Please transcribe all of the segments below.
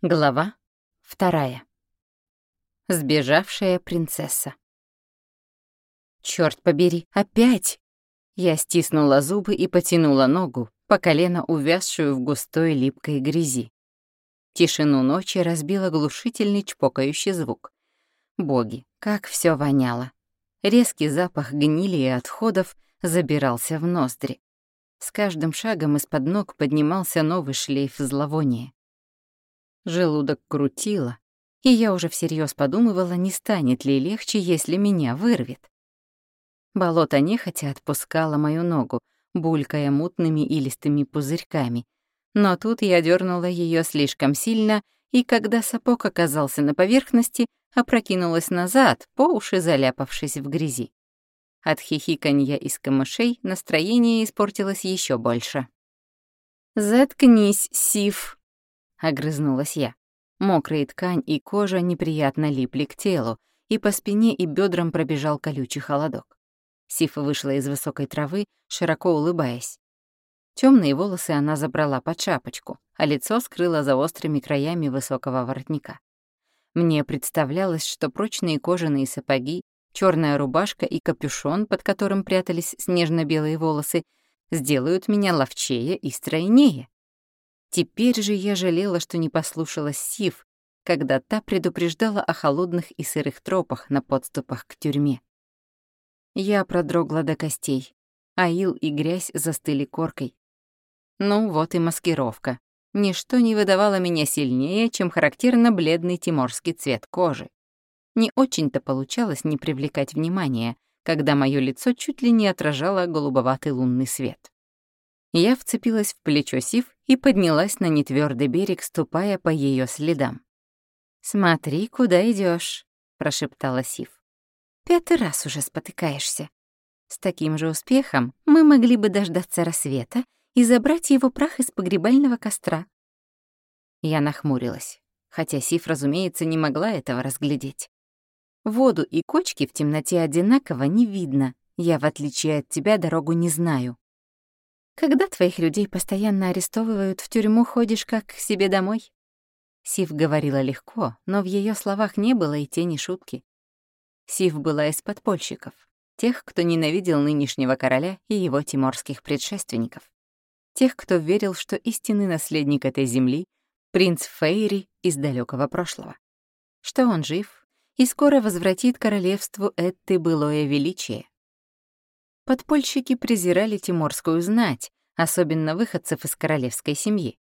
Глава вторая. Сбежавшая принцесса. Черт побери, опять! Я стиснула зубы и потянула ногу, по колено увязшую в густой липкой грязи. Тишину ночи разбил оглушительный чпокающий звук. Боги, как все воняло. Резкий запах гнили и отходов забирался в ноздри. С каждым шагом из-под ног поднимался новый шлейф зловония. Желудок крутило, и я уже всерьез подумывала, не станет ли легче, если меня вырвет. Болото нехотя отпускало мою ногу, булькая мутными илистыми пузырьками. Но тут я дернула ее слишком сильно, и когда сапог оказался на поверхности, опрокинулась назад, по уши заляпавшись в грязи. От хихиканья из камышей настроение испортилось еще больше. «Заткнись, Сив!» — огрызнулась я. Мокрая ткань и кожа неприятно липли к телу, и по спине и бедрам пробежал колючий холодок. Сифа вышла из высокой травы, широко улыбаясь. Темные волосы она забрала под шапочку, а лицо скрыла за острыми краями высокого воротника. Мне представлялось, что прочные кожаные сапоги, черная рубашка и капюшон, под которым прятались снежно-белые волосы, сделают меня ловчее и стройнее. Теперь же я жалела, что не послушалась Сив, когда та предупреждала о холодных и сырых тропах на подступах к тюрьме. Я продрогла до костей, а ил и грязь застыли коркой. Ну вот и маскировка. Ничто не выдавало меня сильнее, чем характерно бледный тиморский цвет кожи. Не очень-то получалось не привлекать внимания, когда мое лицо чуть ли не отражало голубоватый лунный свет. Я вцепилась в плечо Сив и поднялась на нетвёрдый берег, ступая по ее следам. «Смотри, куда идешь, прошептала Сив. «Пятый раз уже спотыкаешься. С таким же успехом мы могли бы дождаться рассвета и забрать его прах из погребального костра». Я нахмурилась, хотя Сив, разумеется, не могла этого разглядеть. Воду и кочки в темноте одинаково не видно. Я, в отличие от тебя, дорогу не знаю. Когда твоих людей постоянно арестовывают, в тюрьму ходишь как к себе домой?» Сив говорила легко, но в ее словах не было и тени шутки. Сив была из подпольщиков, тех, кто ненавидел нынешнего короля и его тиморских предшественников. Тех, кто верил, что истинный наследник этой земли — принц Фейри из далекого прошлого. Что он жив и скоро возвратит королевству это былое величие, Подпольщики презирали тиморскую знать, особенно выходцев из королевской семьи.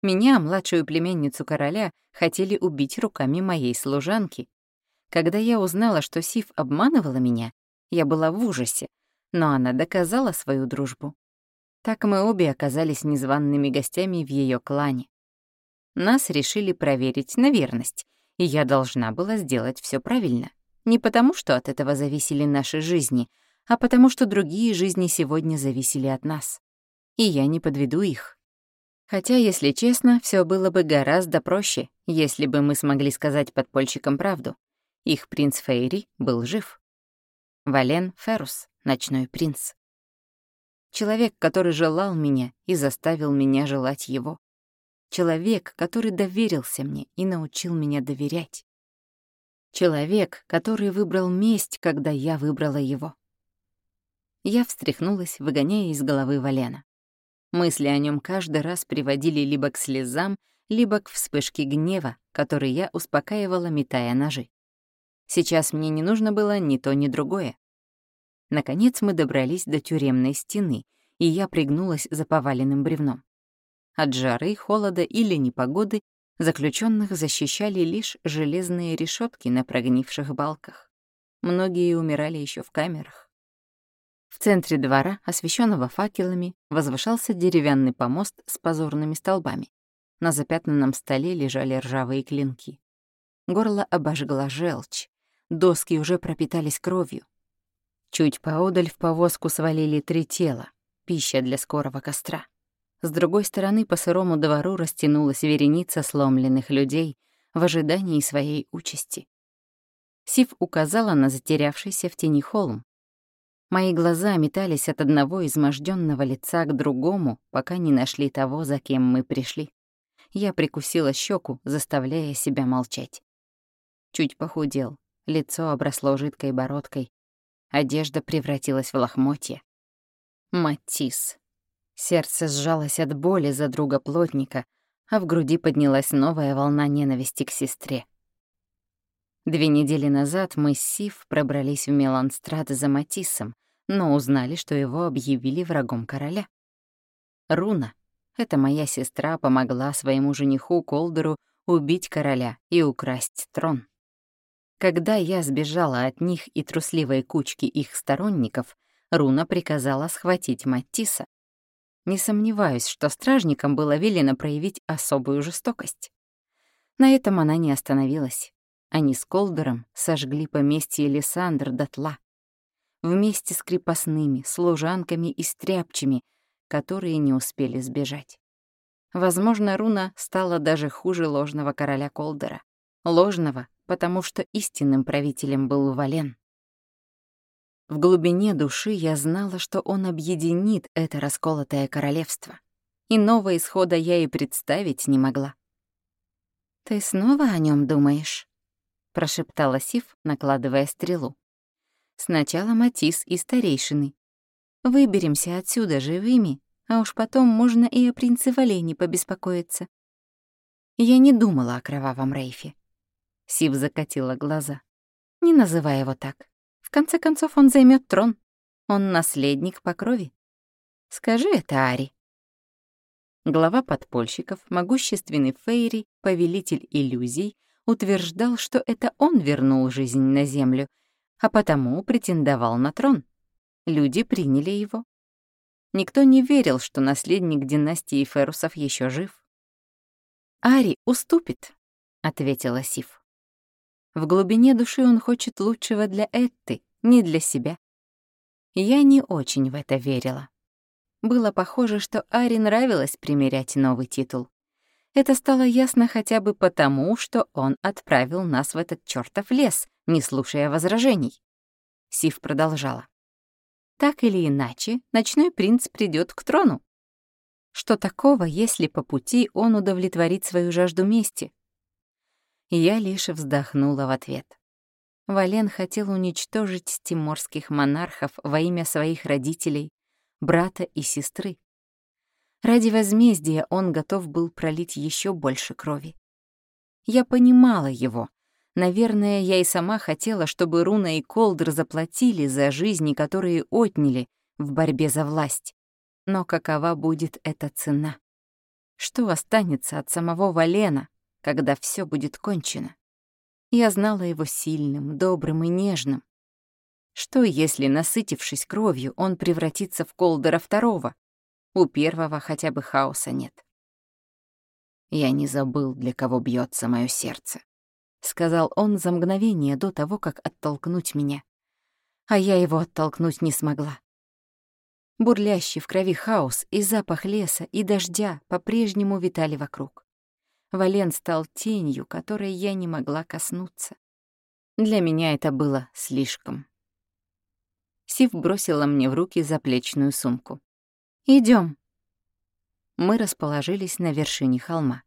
Меня, младшую племенницу короля, хотели убить руками моей служанки. Когда я узнала, что Сив обманывала меня, я была в ужасе, но она доказала свою дружбу. Так мы обе оказались незваными гостями в ее клане. Нас решили проверить на верность, и я должна была сделать все правильно. Не потому, что от этого зависели наши жизни — а потому что другие жизни сегодня зависели от нас. И я не подведу их. Хотя, если честно, все было бы гораздо проще, если бы мы смогли сказать подпольщикам правду. Их принц Фейри был жив. Вален Ферус, ночной принц. Человек, который желал меня и заставил меня желать его. Человек, который доверился мне и научил меня доверять. Человек, который выбрал месть, когда я выбрала его. Я встряхнулась, выгоняя из головы Валена. Мысли о нем каждый раз приводили либо к слезам, либо к вспышке гнева, который я успокаивала, метая ножи. Сейчас мне не нужно было ни то, ни другое. Наконец мы добрались до тюремной стены, и я пригнулась за поваленным бревном. От жары, холода или непогоды заключенных защищали лишь железные решетки на прогнивших балках. Многие умирали еще в камерах. В центре двора, освещенного факелами, возвышался деревянный помост с позорными столбами. На запятнанном столе лежали ржавые клинки. Горло обожгла желчь. Доски уже пропитались кровью. Чуть поодаль в повозку свалили три тела, пища для скорого костра. С другой стороны по сырому двору растянулась вереница сломленных людей в ожидании своей участи. Сив указала на затерявшийся в тени холм, Мои глаза метались от одного изможденного лица к другому, пока не нашли того, за кем мы пришли. я прикусила щеку, заставляя себя молчать. Чуть похудел, лицо обросло жидкой бородкой, одежда превратилась в лохмотье. Матис. Сердце сжалось от боли за друга плотника, а в груди поднялась новая волна ненависти к сестре. Две недели назад мы с Сив пробрались в Меланстрад за Матиссом, но узнали, что его объявили врагом короля. Руна, это моя сестра, помогла своему жениху Колдеру убить короля и украсть трон. Когда я сбежала от них и трусливой кучки их сторонников, Руна приказала схватить Маттиса. Не сомневаюсь, что стражникам было велено проявить особую жестокость. На этом она не остановилась. Они с Колдером сожгли поместье Лиссандр дотла. Вместе с крепостными, служанками и стряпчими, которые не успели сбежать. Возможно, Руна стала даже хуже ложного короля Колдера. Ложного, потому что истинным правителем был Вален. В глубине души я знала, что он объединит это расколотое королевство. Иного исхода я и представить не могла. «Ты снова о нем думаешь?» Прошептала Сив, накладывая стрелу. Сначала Матис и старейшины. Выберемся отсюда живыми, а уж потом можно и о принце Валене побеспокоиться. Я не думала о кровавом Рейфе. Сив закатила глаза. Не называй его так. В конце концов, он займет трон. Он наследник по крови. Скажи это Ари. Глава подпольщиков, могущественный Фейри, повелитель иллюзий, утверждал, что это он вернул жизнь на Землю, а потому претендовал на трон. Люди приняли его. Никто не верил, что наследник династии Ферусов еще жив. «Ари уступит», — ответила Сиф. В глубине души он хочет лучшего для Этты, не для себя. Я не очень в это верила. Было похоже, что Ари нравилось примерять новый титул. Это стало ясно хотя бы потому, что он отправил нас в этот чертов лес, не слушая возражений. Сив продолжала. Так или иначе, ночной принц придет к трону. Что такого, если по пути он удовлетворит свою жажду мести? Я лишь вздохнула в ответ. Вален хотел уничтожить тиморских монархов во имя своих родителей, брата и сестры. Ради возмездия он готов был пролить еще больше крови. Я понимала его. Наверное, я и сама хотела, чтобы Руна и Колдер заплатили за жизни, которые отняли в борьбе за власть. Но какова будет эта цена? Что останется от самого Валена, когда все будет кончено? Я знала его сильным, добрым и нежным. Что, если, насытившись кровью, он превратится в Колдера Второго, у первого хотя бы хаоса нет. «Я не забыл, для кого бьется мое сердце», — сказал он за мгновение до того, как оттолкнуть меня. А я его оттолкнуть не смогла. Бурлящий в крови хаос и запах леса и дождя по-прежнему витали вокруг. Вален стал тенью, которой я не могла коснуться. Для меня это было слишком. Сив бросила мне в руки заплечную сумку. Идем. Мы расположились на вершине холма.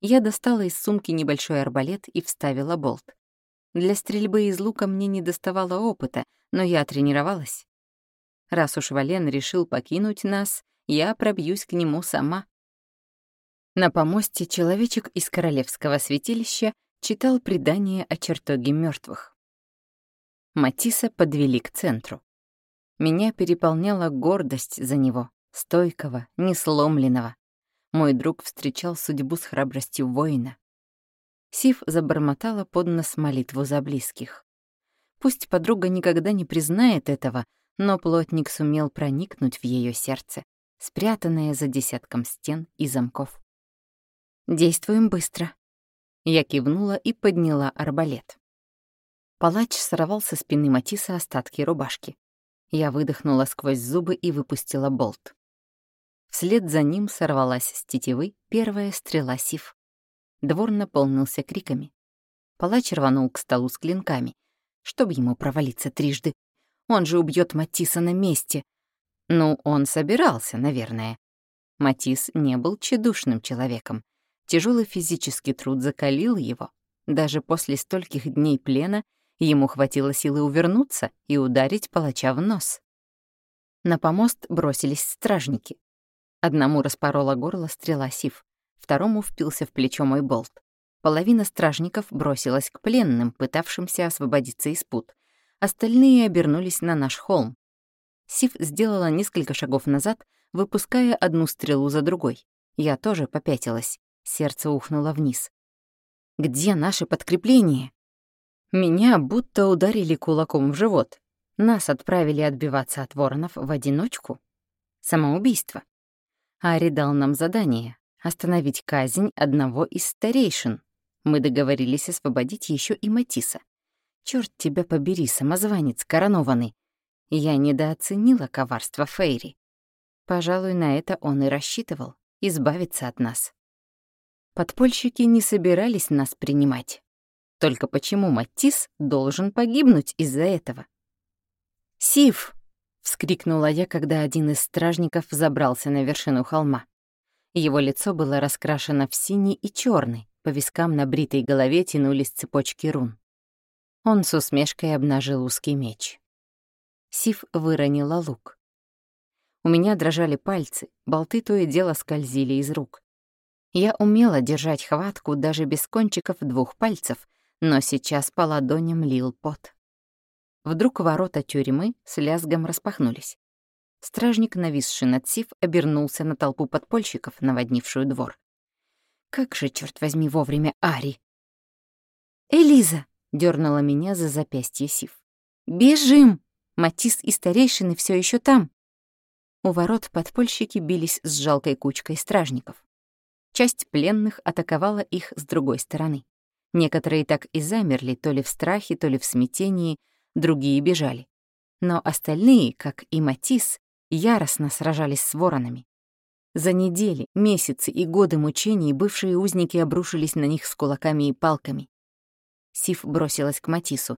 Я достала из сумки небольшой арбалет и вставила болт. Для стрельбы из лука мне не доставало опыта, но я тренировалась. Раз уж Вален решил покинуть нас, я пробьюсь к нему сама. На помосте человечек из королевского святилища читал предание о чертоге мертвых. Матиса подвели к центру. Меня переполняла гордость за него стойкого, несломленного. Мой друг встречал судьбу с храбростью воина. Сив забормотала под нос молитву за близких. Пусть подруга никогда не признает этого, но плотник сумел проникнуть в ее сердце, спрятанное за десятком стен и замков. «Действуем быстро». Я кивнула и подняла арбалет. Палач сорвал со спины Матиса остатки рубашки. Я выдохнула сквозь зубы и выпустила болт. Вслед за ним сорвалась с тетивы первая стрела сив. Двор наполнился криками. Палач рванул к столу с клинками, чтобы ему провалиться трижды. Он же убьет Матисса на месте. Ну, он собирался, наверное. Матис не был тщедушным человеком. Тяжелый физический труд закалил его. Даже после стольких дней плена ему хватило силы увернуться и ударить палача в нос. На помост бросились стражники. Одному распорола горло стрела Сив, второму впился в плечо мой болт. Половина стражников бросилась к пленным, пытавшимся освободиться из пут. Остальные обернулись на наш холм. Сив сделала несколько шагов назад, выпуская одну стрелу за другой. Я тоже попятилась. Сердце ухнуло вниз. «Где наши подкрепления?» Меня будто ударили кулаком в живот. Нас отправили отбиваться от воронов в одиночку. Самоубийство. Ари дал нам задание — остановить казнь одного из старейшин. Мы договорились освободить еще и Матиса. Черт тебя побери, самозванец коронованный. Я недооценила коварство Фейри. Пожалуй, на это он и рассчитывал — избавиться от нас. Подпольщики не собирались нас принимать. Только почему Матис должен погибнуть из-за этого? «Сив!» — вскрикнула я, когда один из стражников забрался на вершину холма. Его лицо было раскрашено в синий и черный, по вискам на бритой голове тянулись цепочки рун. Он с усмешкой обнажил узкий меч. Сив выронила лук. У меня дрожали пальцы, болты то и дело скользили из рук. Я умела держать хватку даже без кончиков двух пальцев, но сейчас по ладоням лил пот. Вдруг ворота тюрьмы с лязгом распахнулись. Стражник, нависший над Сив, обернулся на толпу подпольщиков, наводнившую двор. Как же, черт возьми, вовремя Ари! «Элиза!» — дернула меня за запястье Сив. «Бежим! Матис и старейшины все еще там!» У ворот подпольщики бились с жалкой кучкой стражников. Часть пленных атаковала их с другой стороны. Некоторые так и замерли, то ли в страхе, то ли в смятении, другие бежали. Но остальные, как и Матис, яростно сражались с воронами. За недели, месяцы и годы мучений бывшие узники обрушились на них с кулаками и палками. Сив бросилась к Матису,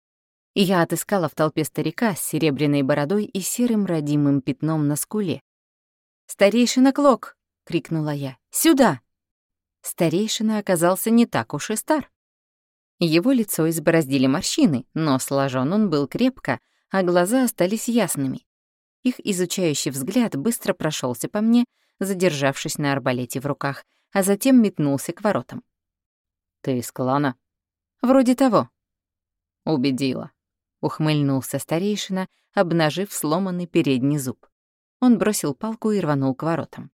и я отыскала в толпе старика с серебряной бородой и серым родимым пятном на скуле. «Старейшина Клок!» — крикнула я. «Сюда!» Старейшина оказался не так уж и стар. Его лицо избороздили морщины, но сложен он был крепко, а глаза остались ясными. Их изучающий взгляд быстро прошелся по мне, задержавшись на арбалете в руках, а затем метнулся к воротам. «Ты из клана?» «Вроде того». «Убедила», — ухмыльнулся старейшина, обнажив сломанный передний зуб. Он бросил палку и рванул к воротам.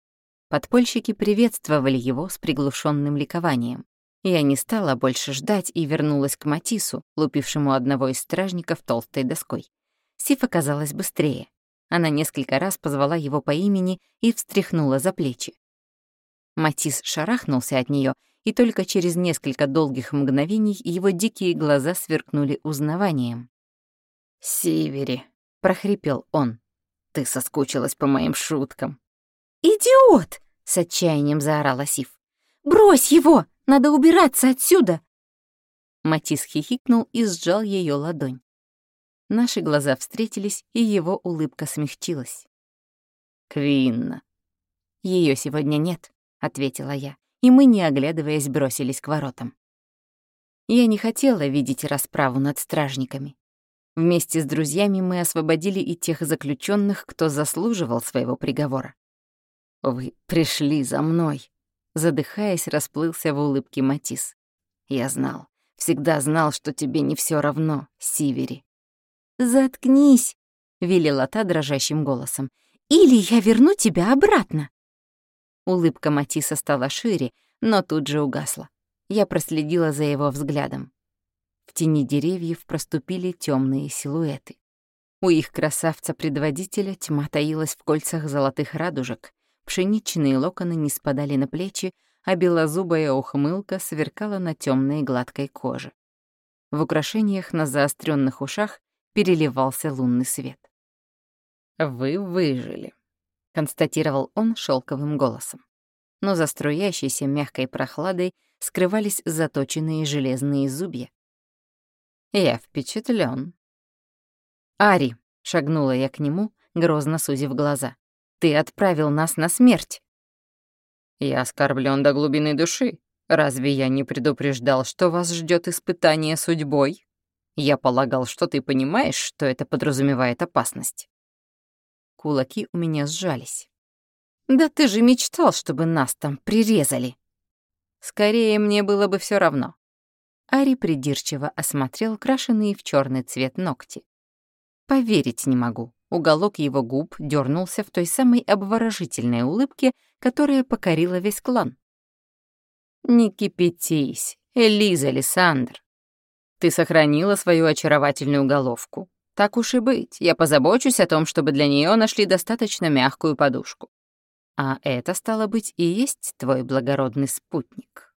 Подпольщики приветствовали его с приглушенным ликованием. Я не стала больше ждать и вернулась к Матису, лупившему одного из стражников толстой доской. Сиф оказалась быстрее. Она несколько раз позвала его по имени и встряхнула за плечи. Матис шарахнулся от нее, и только через несколько долгих мгновений его дикие глаза сверкнули узнаванием. «Сивери», — прохрипел он, — «ты соскучилась по моим шуткам». «Идиот!» — с отчаянием заорала Сив. «Брось его! Надо убираться отсюда!» Матис хихикнул и сжал ее ладонь. Наши глаза встретились, и его улыбка смягчилась. «Квинна». Ее сегодня нет», — ответила я, и мы, не оглядываясь, бросились к воротам. Я не хотела видеть расправу над стражниками. Вместе с друзьями мы освободили и тех заключенных, кто заслуживал своего приговора. «Вы пришли за мной», — задыхаясь, расплылся в улыбке Матис. «Я знал, всегда знал, что тебе не все равно, Сивери». «Заткнись», — велела та дрожащим голосом, «или я верну тебя обратно». Улыбка Матиса стала шире, но тут же угасла. Я проследила за его взглядом. В тени деревьев проступили темные силуэты. У их красавца-предводителя тьма таилась в кольцах золотых радужек, Пшеничные локоны не спадали на плечи, а белозубая ухмылка сверкала на темной гладкой коже. В украшениях на заостренных ушах переливался лунный свет. «Вы выжили», — констатировал он шелковым голосом. Но за струящейся мягкой прохладой скрывались заточенные железные зубья. «Я впечатлен. «Ари», — шагнула я к нему, грозно сузив глаза. Ты отправил нас на смерть». «Я оскорблен до глубины души», — Разве я не предупреждал, что вас ждет испытание судьбой? Я полагал, что ты понимаешь, что это подразумевает опасность. Кулаки у меня сжались. Да ты же мечтал, чтобы нас там прирезали. Скорее, мне было бы все равно. Ари придирчиво осмотрел крашеные в черный цвет ногти. Поверить не могу. Уголок его губ дернулся в той самой обворожительной улыбке, которая покорила весь клан. «Не кипятись, Элиза Лиссандр. Ты сохранила свою очаровательную головку. Так уж и быть, я позабочусь о том, чтобы для нее нашли достаточно мягкую подушку. А это, стало быть, и есть твой благородный спутник».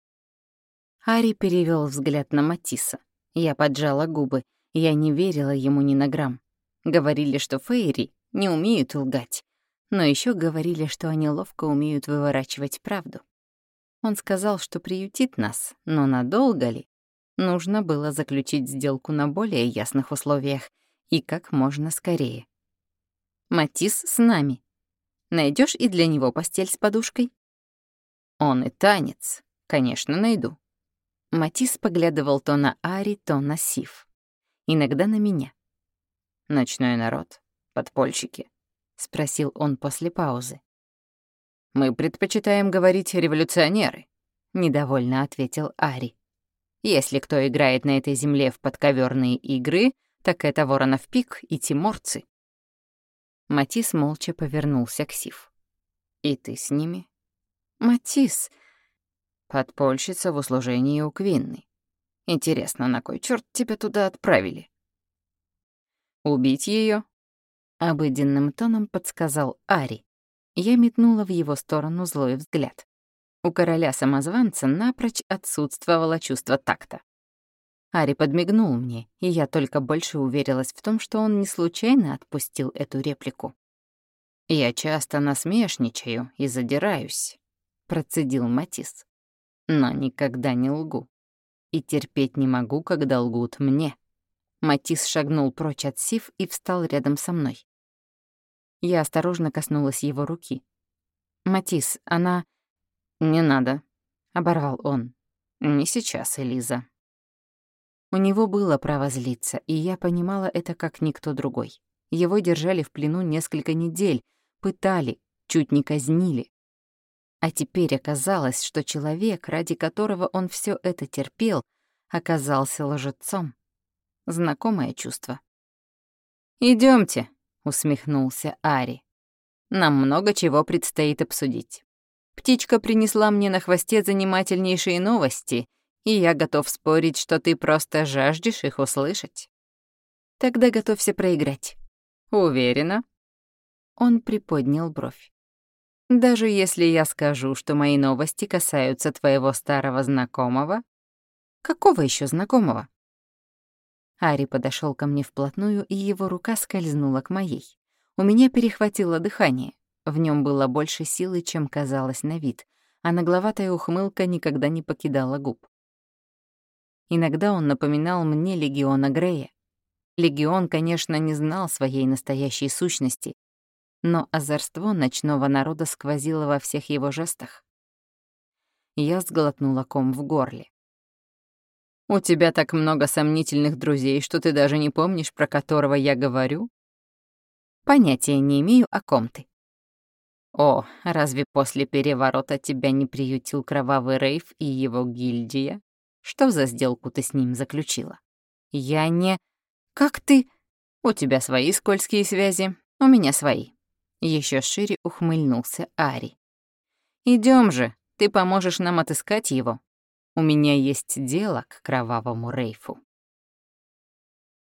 Ари перевел взгляд на Матисса. Я поджала губы. Я не верила ему ни на грамм. Говорили, что фейри не умеют лгать, но еще говорили, что они ловко умеют выворачивать правду. Он сказал, что приютит нас, но надолго ли? Нужно было заключить сделку на более ясных условиях и как можно скорее. Матис с нами. Найдешь и для него постель с подушкой? Он и танец. Конечно, найду. Матис поглядывал то на Ари, то на Сив. Иногда на меня. «Ночной народ? Подпольщики?» — спросил он после паузы. «Мы предпочитаем говорить революционеры», — недовольно ответил Ари. «Если кто играет на этой земле в подковерные игры, так это Воронов Пик и Тиморцы». Матис молча повернулся к Сив. «И ты с ними?» «Матис...» «Подпольщица в услужении у Квинны. Интересно, на кой черт тебя туда отправили?» «Убить ее? обыденным тоном подсказал Ари. Я метнула в его сторону злой взгляд. У короля-самозванца напрочь отсутствовало чувство такта. Ари подмигнул мне, и я только больше уверилась в том, что он не случайно отпустил эту реплику. «Я часто насмешничаю и задираюсь», — процедил Матис. «Но никогда не лгу. И терпеть не могу, когда лгут мне». Матис шагнул прочь от Сив и встал рядом со мной. Я осторожно коснулась его руки. «Матис, она...» «Не надо», — оборвал он. «Не сейчас, Элиза». У него было право злиться, и я понимала это как никто другой. Его держали в плену несколько недель, пытали, чуть не казнили. А теперь оказалось, что человек, ради которого он все это терпел, оказался лжецом. Знакомое чувство. Идемте, усмехнулся Ари. Нам много чего предстоит обсудить. Птичка принесла мне на хвосте занимательнейшие новости, и я готов спорить, что ты просто жаждешь их услышать. Тогда готовься проиграть. Уверена? Он приподнял бровь. Даже если я скажу, что мои новости касаются твоего старого знакомого? Какого еще знакомого? Ари подошел ко мне вплотную, и его рука скользнула к моей. У меня перехватило дыхание. В нем было больше силы, чем казалось на вид, а нагловатая ухмылка никогда не покидала губ. Иногда он напоминал мне легиона Грея. Легион, конечно, не знал своей настоящей сущности, но озорство ночного народа сквозило во всех его жестах. Я сглотнула ком в горле. «У тебя так много сомнительных друзей, что ты даже не помнишь, про которого я говорю?» Понятия не имею, о ком ты. О, разве после переворота тебя не приютил кровавый Рейв и его гильдия? Что за сделку ты с ним заключила? Я не... Как ты... У тебя свои скользкие связи, у меня свои. Еще шире ухмыльнулся Ари. Идем же, ты поможешь нам отыскать его. У меня есть дело к кровавому Рейфу.